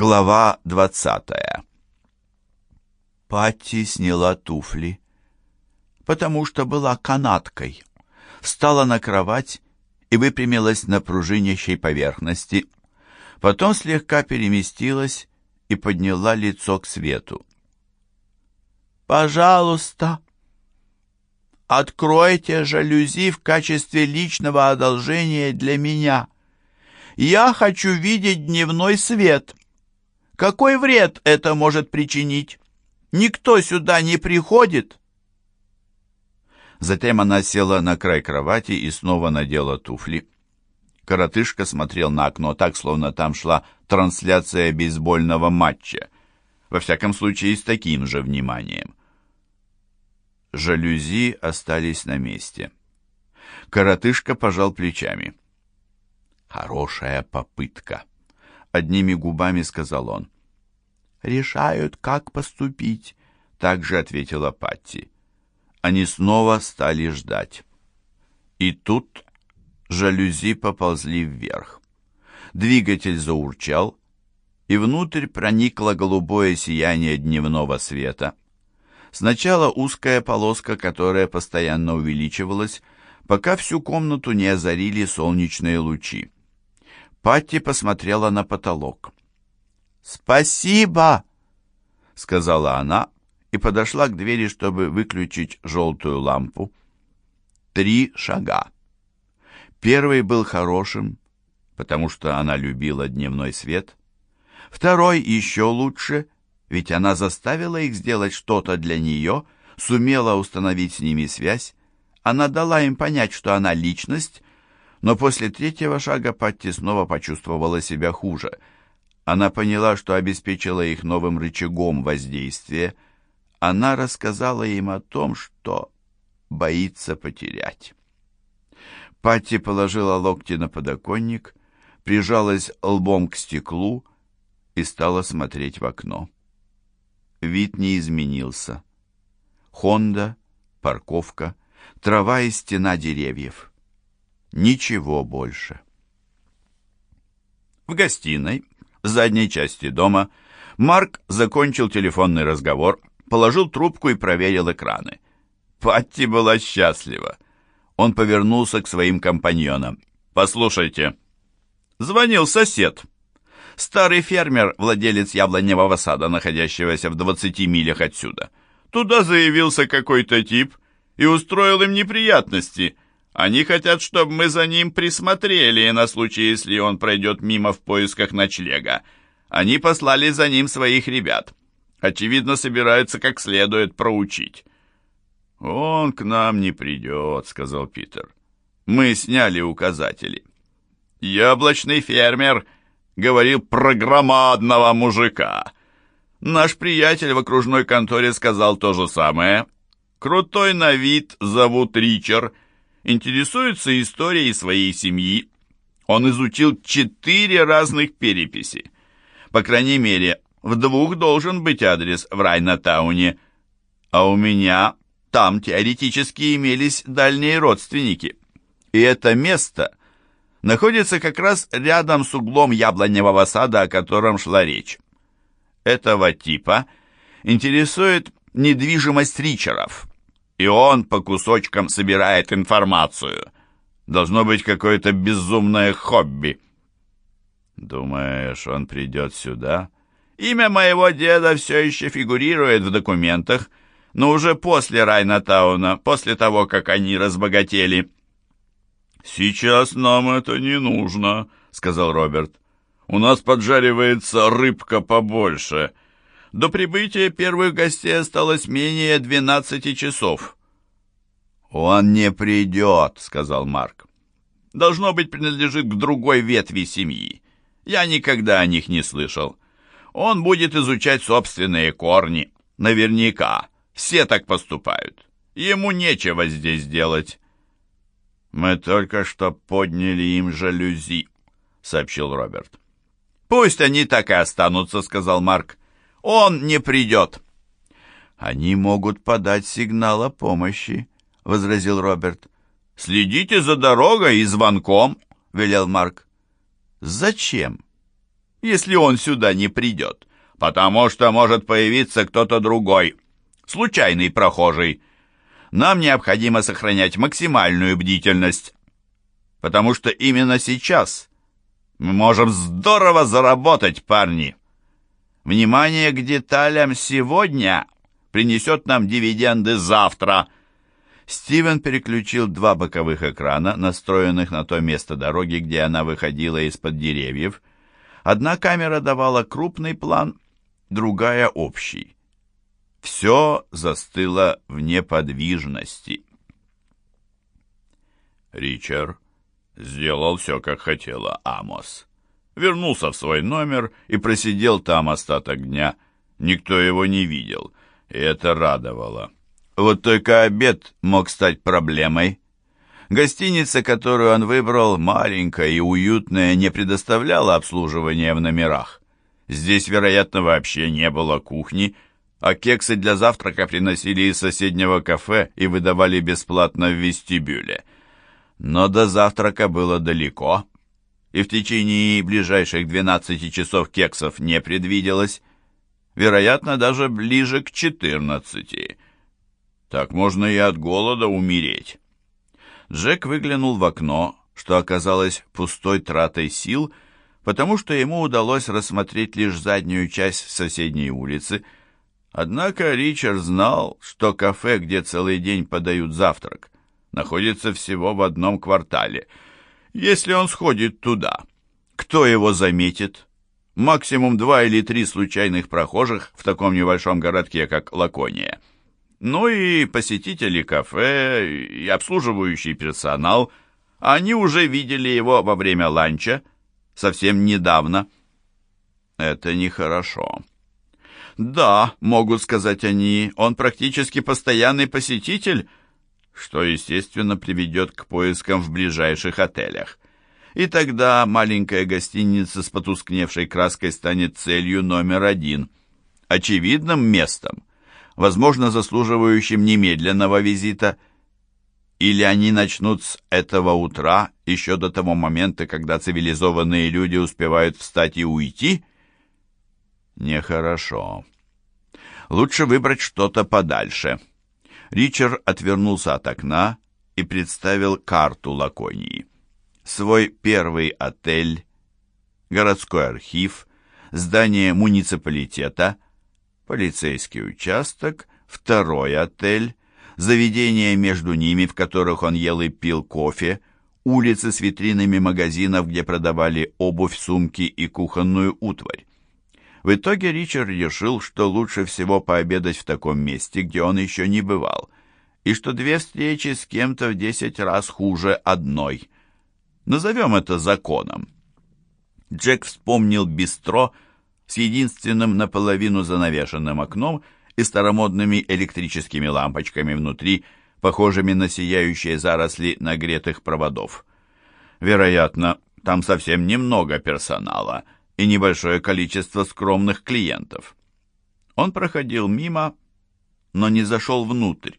Глава двадцатая Патти сняла туфли, потому что была канаткой, встала на кровать и выпрямилась на пружинящей поверхности, потом слегка переместилась и подняла лицо к свету. «Пожалуйста, откройте жалюзи в качестве личного одолжения для меня. Я хочу видеть дневной свет. Какой вред это может причинить? Никто сюда не приходит». Затем она села на край кровати и снова надела туфли. Коротышка смотрел на окно так, словно там шла трансляция бейсбольного матча. Во всяком случае, с таким же вниманием. Жалюзи остались на месте. Коротышка пожал плечами. «Хорошая попытка», — одними губами сказал он. «Решают, как поступить», — также ответила Патти. Они снова стали ждать. И тут жалюзи поползли вверх. Двигатель заурчал, и внутрь проникло голубое сияние дневного света. Сначала узкая полоска, которая постоянно увеличивалась, пока всю комнату не озарили солнечные лучи. Патти посмотрела на потолок. «Спасибо!» — сказала она и подошла к двери, чтобы выключить желтую лампу. Три шага. Первый был хорошим, потому что она любила дневной свет. Второй еще лучше, ведь она заставила их сделать что-то для нее, сумела установить с ними связь. Она дала им понять, что она личность, но после третьего шага Патти снова почувствовала себя хуже. Она поняла, что обеспечила их новым рычагом воздействия. Она рассказала им о том, что боится потерять. Патти положила локти на подоконник, прижалась лбом к стеклу и стала смотреть в окно. Вид не изменился. Хонда, парковка, трава и стена деревьев. Ничего больше. В гостиной, в задней части дома, Марк закончил телефонный разговор, положил трубку и проверил экраны. Патти была счастлива. Он повернулся к своим компаньонам. «Послушайте». Звонил сосед. Старый фермер, владелец яблоневого сада, находящегося в 20 милях отсюда. Туда заявился какой-то тип и устроил им неприятности. Они хотят, чтобы мы за ним присмотрели на случай, если он пройдет мимо в поисках ночлега. Они послали за ним своих ребят. Очевидно, собираются как следует проучить. «Он к нам не придет», — сказал Питер. «Мы сняли указатели». «Яблочный фермер», — говорил про громадного мужика. Наш приятель в окружной конторе сказал то же самое. Крутой на вид, зовут Ричард, интересуется историей своей семьи. Он изучил четыре разных переписи. По крайней мере, в двух должен быть адрес в Райнатауне, а у меня там теоретически имелись дальние родственники. И это место находится как раз рядом с углом яблоневого сада, о котором шла речь. Этого типа интересует недвижимость Ричеров, и он по кусочкам собирает информацию. Должно быть какое-то безумное хобби. Думаешь, он придет сюда? Имя моего деда все еще фигурирует в документах, но уже после Райнатауна, после того, как они разбогатели. «Сейчас нам это не нужно», — сказал Роберт. «У нас поджаривается рыбка побольше. До прибытия первых гостей осталось менее двенадцати часов». «Он не придет», — сказал Марк. «Должно быть, принадлежит к другой ветви семьи. Я никогда о них не слышал. Он будет изучать собственные корни. Наверняка. Все так поступают. Ему нечего здесь делать. Мы только что подняли им жалюзи, сообщил Роберт. Пусть они так и останутся, сказал Марк. Он не придет. Они могут подать сигнал о помощи, возразил Роберт. Следите за дорогой и звонком, велел Марк. Зачем? если он сюда не придет, потому что может появиться кто-то другой, случайный прохожий. Нам необходимо сохранять максимальную бдительность, потому что именно сейчас мы можем здорово заработать, парни. Внимание к деталям сегодня принесет нам дивиденды завтра. Стивен переключил два боковых экрана, настроенных на то место дороги, где она выходила из-под деревьев. Одна камера давала крупный план, другая — общий. Все застыло в неподвижности. Ричард сделал все, как хотела Амос. Вернулся в свой номер и просидел там остаток дня. Никто его не видел, и это радовало. Вот только обед мог стать проблемой. Гостиница, которую он выбрал, маленькая и уютная, не предоставляла обслуживания в номерах. Здесь, вероятно, вообще не было кухни, а кексы для завтрака приносили из соседнего кафе и выдавали бесплатно в вестибюле. Но до завтрака было далеко, и в течение ближайших 12 часов кексов не предвиделось, вероятно, даже ближе к 14. Так можно и от голода умереть. Джек выглянул в окно, что оказалось пустой тратой сил, потому что ему удалось рассмотреть лишь заднюю часть соседней улицы. Однако Ричард знал, что кафе, где целый день подают завтрак, находится всего в одном квартале. Если он сходит туда, кто его заметит? Максимум два или три случайных прохожих в таком небольшом городке, как Лакония. Ну и посетители кафе, и обслуживающий персонал. Они уже видели его во время ланча, совсем недавно. Это нехорошо. Да, могут сказать они, он практически постоянный посетитель, что, естественно, приведет к поискам в ближайших отелях. И тогда маленькая гостиница с потускневшей краской станет целью номер один, очевидным местом, возможно, заслуживающим немедленного визита. Или они начнут с этого утра, еще до того момента, когда цивилизованные люди успевают встать и уйти? Нехорошо. Лучше выбрать что-то подальше. Ричард отвернулся от окна и представил карту Лаконии. Свой первый отель, городской архив, здание муниципалитета, полицейский участок, второй отель, заведения между ними, в которых он ел и пил кофе, улицы с витринами магазинов, где продавали обувь, сумки и кухонную утварь. В итоге Ричард решил, что лучше всего пообедать в таком месте, где он еще не бывал, и что две встречи с кем-то в десять раз хуже одной. Назовем это законом. Джек вспомнил бистро с единственным наполовину занавешенным окном и старомодными электрическими лампочками внутри, похожими на сияющие заросли нагретых проводов. Вероятно, там совсем немного персонала — и небольшое количество скромных клиентов. Он проходил мимо, но не зашел внутрь.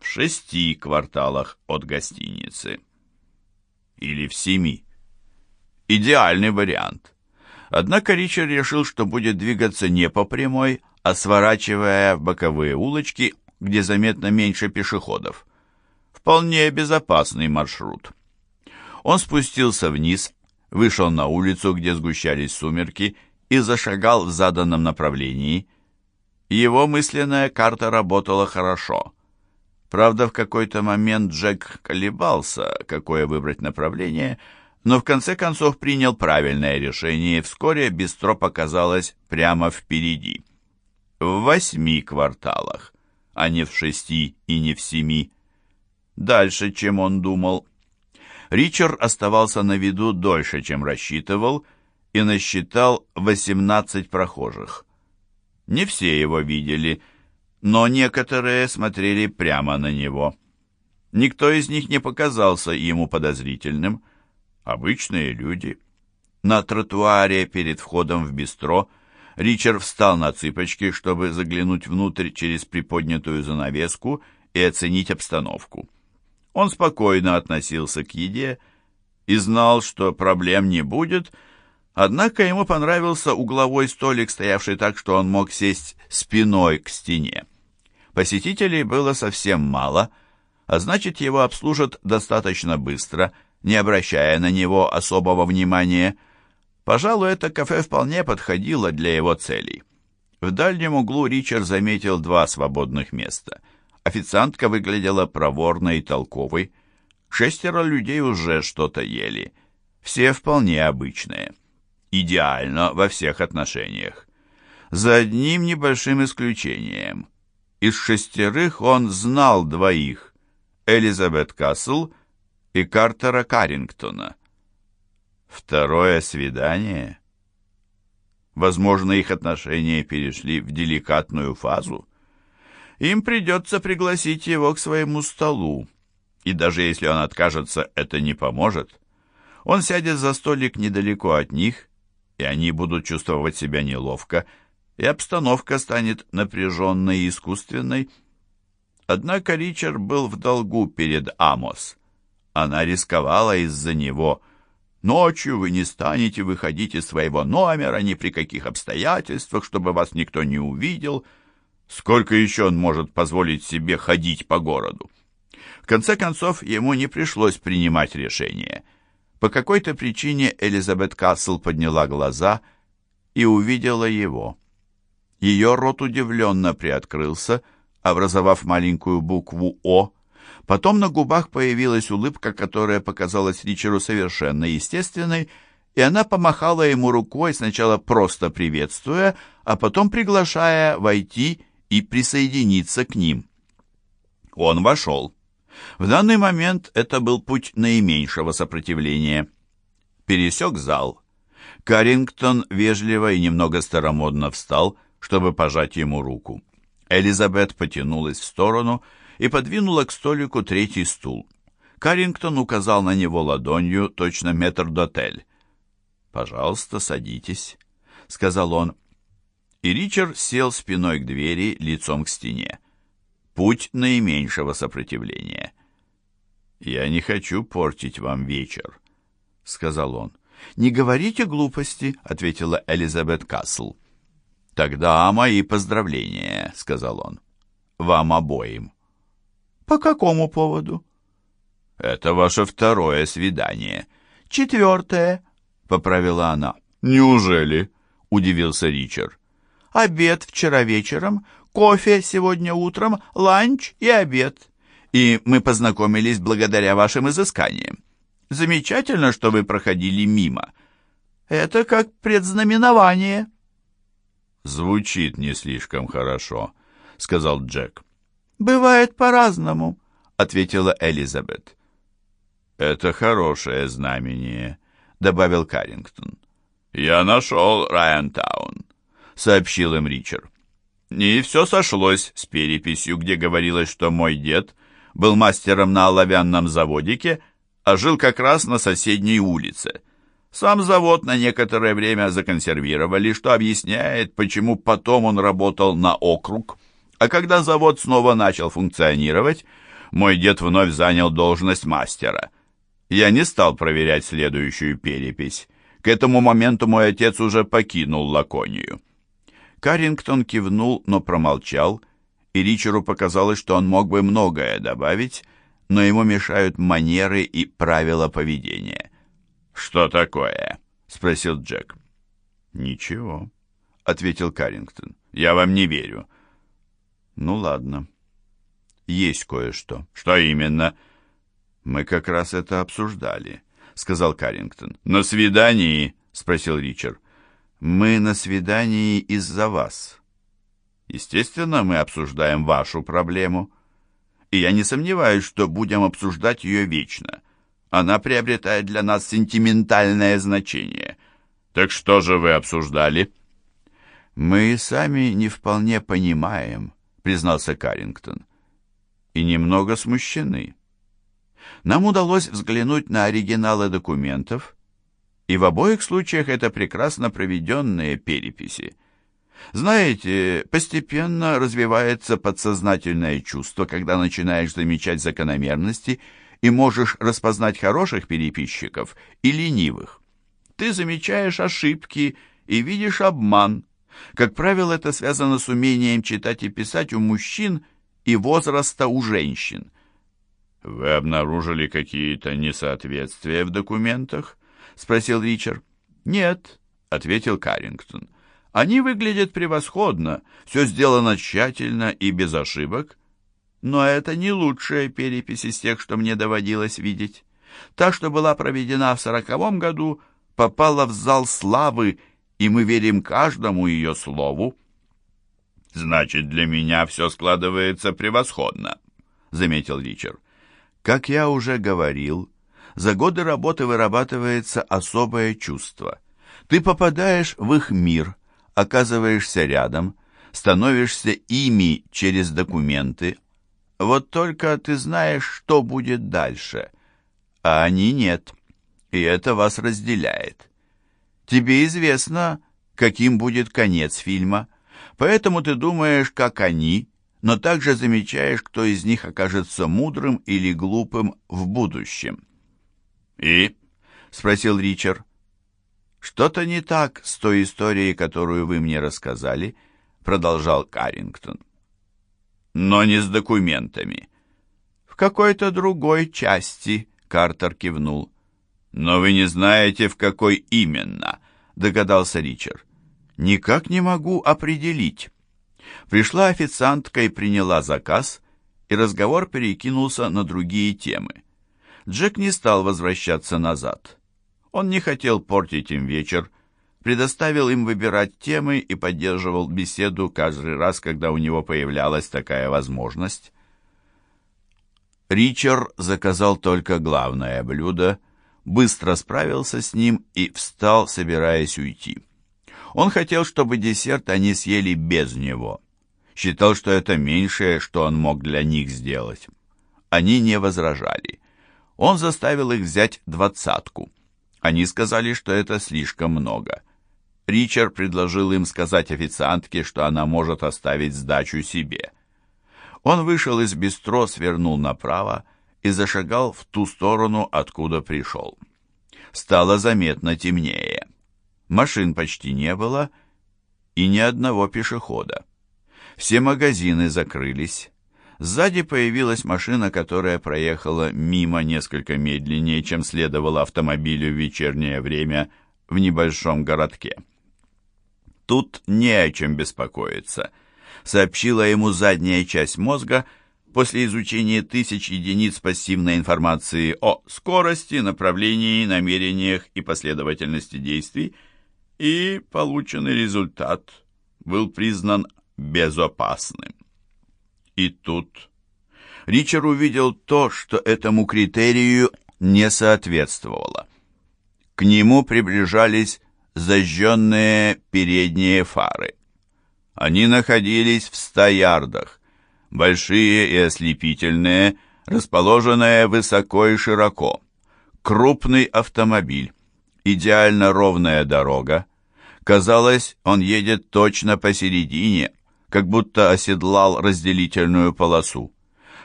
В шести кварталах от гостиницы. Или в семи. Идеальный вариант. Однако Ричард решил, что будет двигаться не по прямой, а сворачивая в боковые улочки, где заметно меньше пешеходов. Вполне безопасный маршрут. Он спустился вниз, вышел на улицу, где сгущались сумерки, и зашагал в заданном направлении. Его мысленная карта работала хорошо. Правда, в какой-то момент Джек колебался, какое выбрать направление, но в конце концов принял правильное решение, и вскоре бистро показалось прямо впереди. В восьми кварталах, а не в шести и не в семи. Дальше, чем он думал. Ричард оставался на виду дольше, чем рассчитывал, и насчитал 18 прохожих. Не все его видели, но некоторые смотрели прямо на него. Никто из них не показался ему подозрительным. Обычные люди. На тротуаре перед входом в бистро Ричард встал на цыпочки, чтобы заглянуть внутрь через приподнятую занавеску и оценить обстановку. Он спокойно относился к еде и знал, что проблем не будет, Однако ему понравился угловой столик, стоявший так, что он мог сесть спиной к стене. Посетителей было совсем мало, а значит, его обслужат достаточно быстро, не обращая на него особого внимания. Пожалуй, это кафе вполне подходило для его целей. В дальнем углу Ричард заметил два свободных места. Официантка выглядела проворной и толковой. Шестеро людей уже что-то ели. Все вполне обычные идеально во всех отношениях. За одним небольшим исключением. Из шестерых он знал двоих – Элизабет Касл и Картера Каррингтона. Второе свидание? Возможно, их отношения перешли в деликатную фазу. Им придется пригласить его к своему столу, и даже если он откажется, это не поможет. Он сядет за столик недалеко от них – и они будут чувствовать себя неловко, и обстановка станет напряженной и искусственной. Однако Ричард был в долгу перед Амос. Она рисковала из-за него. Ночью вы не станете выходить из своего номера ни при каких обстоятельствах, чтобы вас никто не увидел. Сколько еще он может позволить себе ходить по городу? В конце концов, ему не пришлось принимать решение. По какой-то причине Элизабет Кассел подняла глаза и увидела его. Ее рот удивленно приоткрылся, образовав маленькую букву «О». Потом на губах появилась улыбка, которая показалась Ричеру совершенно естественной, и она помахала ему рукой, сначала просто приветствуя, а потом приглашая войти и присоединиться к ним. Он вошел. В данный момент это был путь наименьшего сопротивления. Пересек зал. Карингтон вежливо и немного старомодно встал, чтобы пожать ему руку. Элизабет потянулась в сторону подвинула к столику третий стул. Карингтон указал на него ладонью, точно метр-дотель. «Пожалуйста, садитесь», — сказал он. И Ричард сел спиной к двери, лицом к стене путь наименьшего сопротивления. «Я не хочу портить вам вечер», — сказал он. «Не говорите глупости», — ответила Элизабет Касл. «Тогда мои поздравления», — сказал он. «Вам обоим». «По какому поводу?» «Это ваше второе свидание». «Четвертое», — поправила она. «Неужели?» — удивился Ричард. «Обед вчера вечером, кофе сегодня утром, ланч и обед. И мы познакомились благодаря вашим изысканиям. Замечательно, что вы проходили мимо. Это как предзнаменование». «Звучит не слишком хорошо», — сказал Джек. «Бывает по-разному», — ответила Элизабет. «Это хорошее знамение», — добавил Каррингтон. «Я нашел Райантаун», — сообщил им Ричард. И все сошлось с переписью, где говорилось, что мой дед был мастером на оловянном заводике, а жил как раз на соседней улице. Сам завод на некоторое время законсервировали, что объясняет, почему потом он работал на округ. А когда завод снова начал функционировать, мой дед вновь занял должность мастера. Я не стал проверять следующую перепись. К этому моменту мой отец уже покинул Лаконию. Карингтон кивнул, но промолчал, и Ричеру показалось, что он мог бы многое добавить, но ему мешают манеры и правила поведения. «Что такое?» — спросил Джек. «Ничего», — ответил Карингтон. «Я вам не верю». «Ну ладно. Есть кое-что». «Что именно?» «Мы как раз это обсуждали», — сказал Карингтон. «На свидании?» — спросил Ричард. Мы на свидании из-за вас. Естественно, мы обсуждаем вашу проблему. И я не сомневаюсь, что будем обсуждать ее вечно. Она приобретает для нас сентиментальное значение. Так что же вы обсуждали? Мы сами не вполне понимаем, признался Карингтон. И немного смущены. Нам удалось взглянуть на оригиналы документов, и в обоих случаях это прекрасно проведенные переписи. Знаете, постепенно развивается подсознательное чувство, когда начинаешь замечать закономерности и можешь распознать хороших переписчиков и ленивых. ты замечаешь ошибки и видишь обман. Как правило, это связано с умением читать и писать у мужчин и возраста у женщин. «Вы обнаружили какие-то несоответствия в документах?» — спросил Ричард. «Нет», — ответил Каррингтон. «Они выглядят превосходно, все сделано тщательно и без ошибок. Но это не лучшая перепись из тех, что мне доводилось видеть. Та, что была проведена в сороковом году, попала в зал славы, и мы верим каждому ее слову». «Значит, для меня все складывается превосходно», — заметил Ричард. «Как я уже говорил, за годы работы вырабатывается особое чувство. Ты попадаешь в их мир, оказываешься рядом, становишься ими через документы. Вот только ты знаешь, что будет дальше, а они нет, и это вас разделяет. Тебе известно, каким будет конец фильма, поэтому ты думаешь, как они, но также замечаешь, кто из них окажется мудрым или глупым в будущем. «И?» — спросил Ричард. «Что-то не так с той историей, которую вы мне рассказали», — продолжал Каррингтон. «Но не с документами». «В какой-то другой части», — Картер кивнул. «Но вы не знаете, в какой именно», — догадался Ричард. «Никак не могу определить». Пришла официантка и приняла заказ, и разговор перекинулся на другие темы. Джек не стал возвращаться назад. Он не хотел портить им вечер, предоставил им выбирать темы и поддерживал беседу каждый раз, когда у него появлялась такая возможность. Ричард заказал только главное блюдо, быстро справился с ним и встал, собираясь уйти. Он хотел, чтобы десерт они съели без него. Считал, что это меньшее, что он мог для них сделать. Они не возражали. Он заставил их взять двадцатку. Они сказали, что это слишком много. Ричард предложил им сказать официантке, что она может оставить сдачу себе. Он вышел из бистро, свернул направо и зашагал в ту сторону, откуда пришел. Стало заметно темнее. Машин почти не было и ни одного пешехода. Все магазины закрылись. Сзади появилась машина, которая проехала мимо несколько медленнее, чем следовало автомобилю в вечернее время в небольшом городке. «Тут не о чем беспокоиться», — сообщила ему задняя часть мозга после изучения тысяч единиц пассивной информации о скорости, направлении, намерениях и последовательности действий, и полученный результат был признан безопасным. И тут Ричард увидел то, что этому критерию не соответствовало. К нему приближались зажженные передние фары. Они находились в ста ярдах, большие и ослепительные, расположенные высоко и широко. Крупный автомобиль, идеально ровная дорога. Казалось, он едет точно посередине, как будто оседлал разделительную полосу.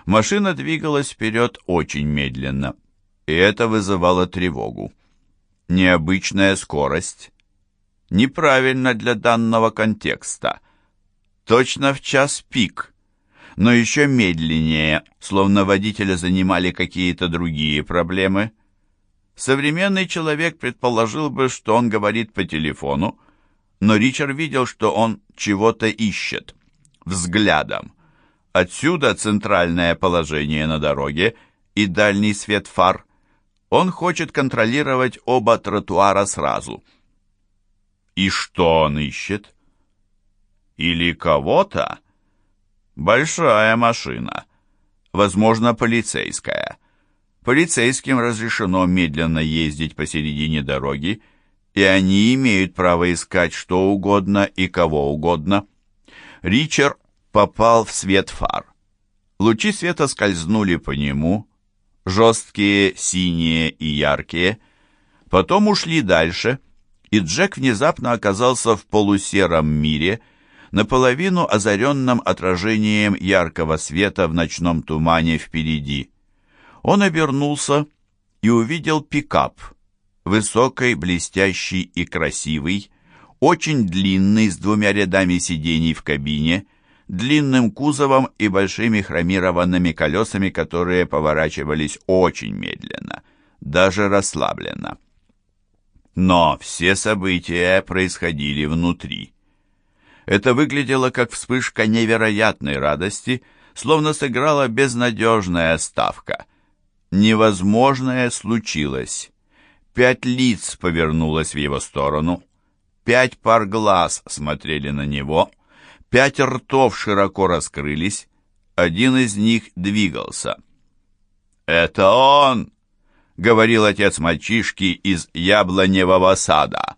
Машина двигалась вперед очень медленно, и это вызывало тревогу. Необычная скорость. Неправильно для данного контекста. Точно в час пик, но еще медленнее, словно водителя занимали какие-то другие проблемы. Современный человек предположил бы, что он говорит по телефону, но Ричард видел, что он чего-то ищет взглядом. Отсюда центральное положение на дороге и дальний свет фар. Он хочет контролировать оба тротуара сразу. И что он ищет? Или кого-то? Большая машина. Возможно, полицейская. Полицейским разрешено медленно ездить посередине дороги, и они имеют право искать что угодно и кого угодно. Ричард попал в свет фар. Лучи света скользнули по нему, жесткие, синие и яркие, потом ушли дальше, и Джек внезапно оказался в полусером мире, наполовину озаренном отражением яркого света в ночном тумане впереди. Он обернулся и увидел пикап, высокий, блестящий и красивый, очень длинный, с двумя рядами сидений в кабине, длинным кузовом и большими хромированными колесами, которые поворачивались очень медленно, даже расслабленно. Но все события происходили внутри. Это выглядело как вспышка невероятной радости, словно сыграла безнадежная ставка. Невозможное случилось. Пять лиц повернулось в его сторону. Пять пар глаз смотрели на него. Пять ртов широко раскрылись. Один из них двигался. «Это он!» — говорил отец мальчишки из яблоневого сада.